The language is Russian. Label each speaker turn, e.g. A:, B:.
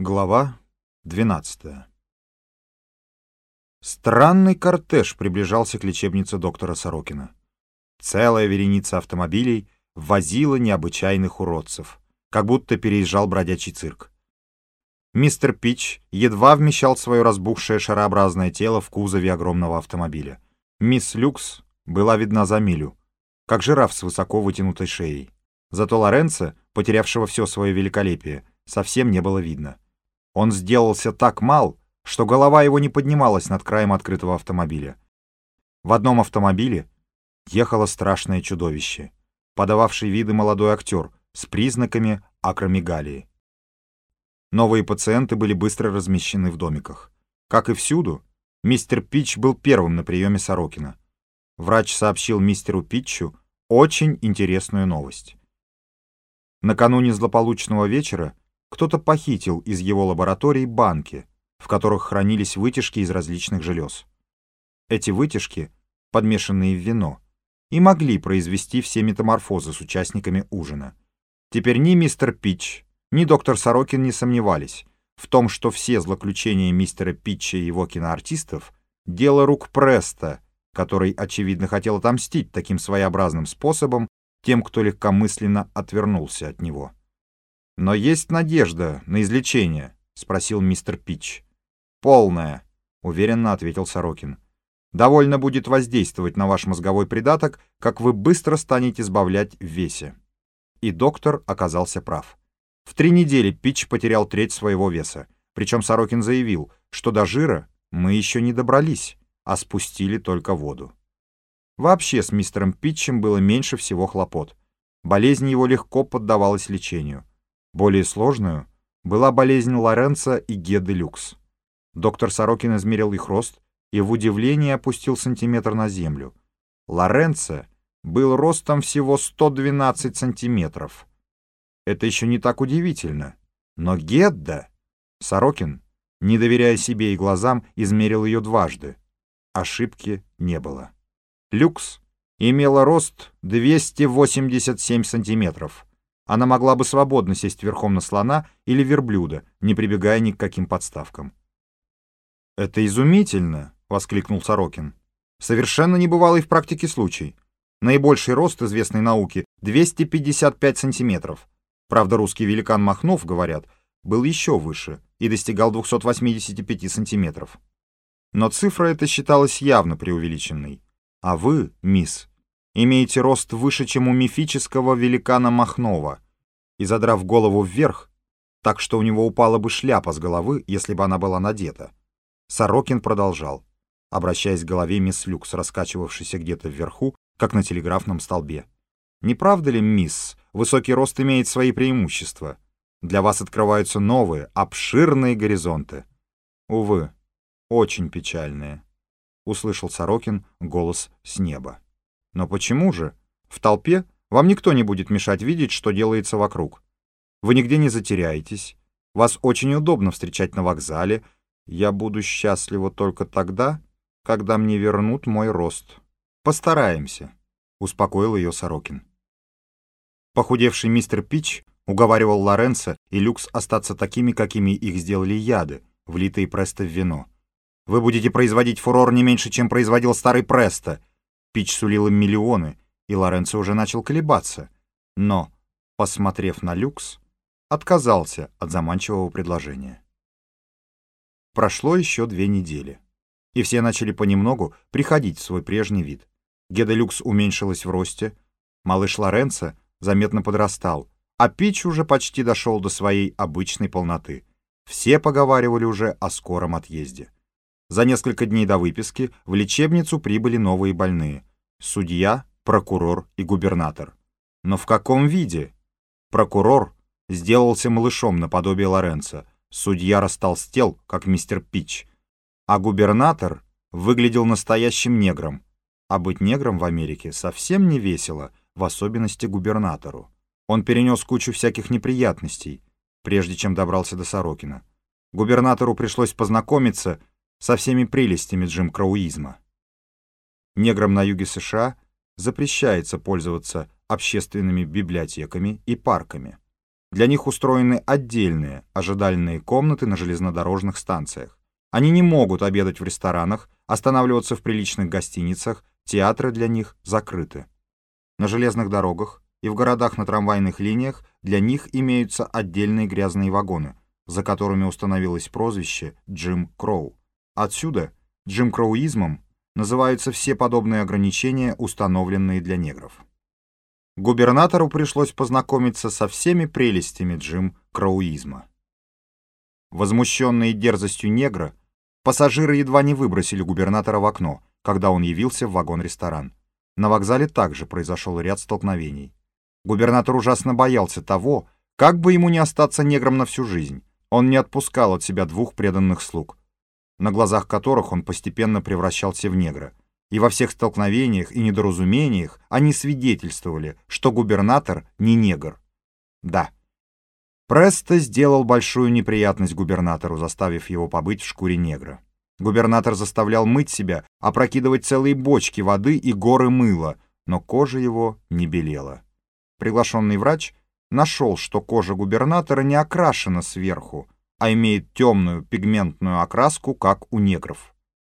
A: Глава 12 Странный кортеж приближался к лечебнице доктора Сорокина. Целая вереница автомобилей возила необычайных уродцев, как будто переезжал бродячий цирк. Мистер Пич едва вмещал свое разбухшее шарообразное тело в кузове огромного автомобиля. Мисс Люкс была видна за милю, как жираф с высоко вытянутой шеей. Зато Лоренцо, потерявшего все свое великолепие, совсем не было видно. Он сделался так мал, что голова его не поднималась над краем открытого автомобиля. В одном автомобиле ехало страшное чудовище, подававший виды молодой актер с признаками акромегалии. Новые пациенты были быстро размещены в домиках. Как и всюду, мистер Питч был первым на приеме Сорокина. Врач сообщил мистеру Питчу очень интересную новость. Накануне злополучного вечера кто-то похитил из его лаборатории банки, в которых хранились вытяжки из различных желез. Эти вытяжки, подмешанные в вино, и могли произвести все метаморфозы с участниками ужина. Теперь ни мистер Питч, ни доктор Сорокин не сомневались в том, что все злоключения мистера Питча и его киноартистов — дело рук Преста, который, очевидно, хотел отомстить таким своеобразным способом тем, кто легкомысленно отвернулся от него. «Но есть надежда на излечение?» — спросил мистер Питч. «Полная», — уверенно ответил Сорокин. «Довольно будет воздействовать на ваш мозговой придаток, как вы быстро станете избавлять в весе». И доктор оказался прав. В три недели Питч потерял треть своего веса, причем Сорокин заявил, что до жира мы еще не добрались, а спустили только воду. Вообще с мистером Питчем было меньше всего хлопот. Болезнь его легко поддавалась лечению. Более сложную была болезнь Лоренца и Геды Люкс. Доктор Сорокин измерил их рост и в удивлении опустил сантиметр на землю. Лоренцо был ростом всего 112 сантиметров. Это еще не так удивительно. Но Гедда... Сорокин, не доверяя себе и глазам, измерил ее дважды. Ошибки не было. Люкс имела рост 287 сантиметров. Она могла бы свободно сесть верхом на слона или верблюда, не прибегая ни к каким подставкам. «Это изумительно!» — воскликнул Сорокин. «Совершенно небывалый в практике случай. Наибольший рост известной науки — 255 сантиметров. Правда, русский великан Махнов, говорят, был еще выше и достигал 285 сантиметров. Но цифра эта считалась явно преувеличенной. А вы, мисс, имеете рост выше, чем у мифического великана Махнова, и задрав голову вверх, так что у него упала бы шляпа с головы, если бы она была надета. Сорокин продолжал, обращаясь к голове мисс Люкс, раскачивавшейся где-то вверху, как на телеграфном столбе. «Не правда ли, мисс, высокий рост имеет свои преимущества? Для вас открываются новые, обширные горизонты. Увы, очень печальные» услышал Сорокин голос с неба. «Но почему же? В толпе вам никто не будет мешать видеть, что делается вокруг. Вы нигде не затеряетесь. Вас очень удобно встречать на вокзале. Я буду счастлива только тогда, когда мне вернут мой рост. Постараемся», — успокоил ее Сорокин. Похудевший мистер Пич уговаривал Лоренцо и Люкс остаться такими, какими их сделали яды, влитые престо в вино. Вы будете производить фурор не меньше, чем производил старый Престо. Пич сулил им миллионы, и Лоренцо уже начал колебаться. Но, посмотрев на люкс, отказался от заманчивого предложения. Прошло еще две недели, и все начали понемногу приходить в свой прежний вид. Геда Люкс уменьшилась в росте, малыш Лоренцо заметно подрастал, а Пич уже почти дошел до своей обычной полноты. Все поговаривали уже о скором отъезде. За несколько дней до выписки в лечебницу прибыли новые больные. Судья, прокурор и губернатор. Но в каком виде? Прокурор сделался малышом наподобие Лоренца. Судья растолстел, как мистер Пич. А губернатор выглядел настоящим негром. А быть негром в Америке совсем не весело, в особенности губернатору. Он перенес кучу всяких неприятностей, прежде чем добрался до Сорокина. Губернатору пришлось познакомиться со всеми прелестями джимкроуизма. Неграм на юге США запрещается пользоваться общественными библиотеками и парками. Для них устроены отдельные ожидальные комнаты на железнодорожных станциях. Они не могут обедать в ресторанах, останавливаться в приличных гостиницах, театры для них закрыты. На железных дорогах и в городах на трамвайных линиях для них имеются отдельные грязные вагоны, за которыми установилось прозвище Джим Кроу. Отсюда Джим Кроуизмом называются все подобные ограничения, установленные для негров. Губернатору пришлось познакомиться со всеми прелестями Джим Кроуизма. Возмущенные дерзостью негра, пассажиры едва не выбросили губернатора в окно, когда он явился в вагон-ресторан. На вокзале также произошел ряд столкновений. Губернатор ужасно боялся того, как бы ему не остаться негром на всю жизнь. Он не отпускал от себя двух преданных слуг, на глазах которых он постепенно превращался в негра. И во всех столкновениях и недоразумениях они свидетельствовали, что губернатор не негр. Да. Престо сделал большую неприятность губернатору, заставив его побыть в шкуре негра. Губернатор заставлял мыть себя, опрокидывать целые бочки воды и горы мыла, но кожа его не белела. Приглашенный врач нашел, что кожа губернатора не окрашена сверху, а имеет темную пигментную окраску, как у негров.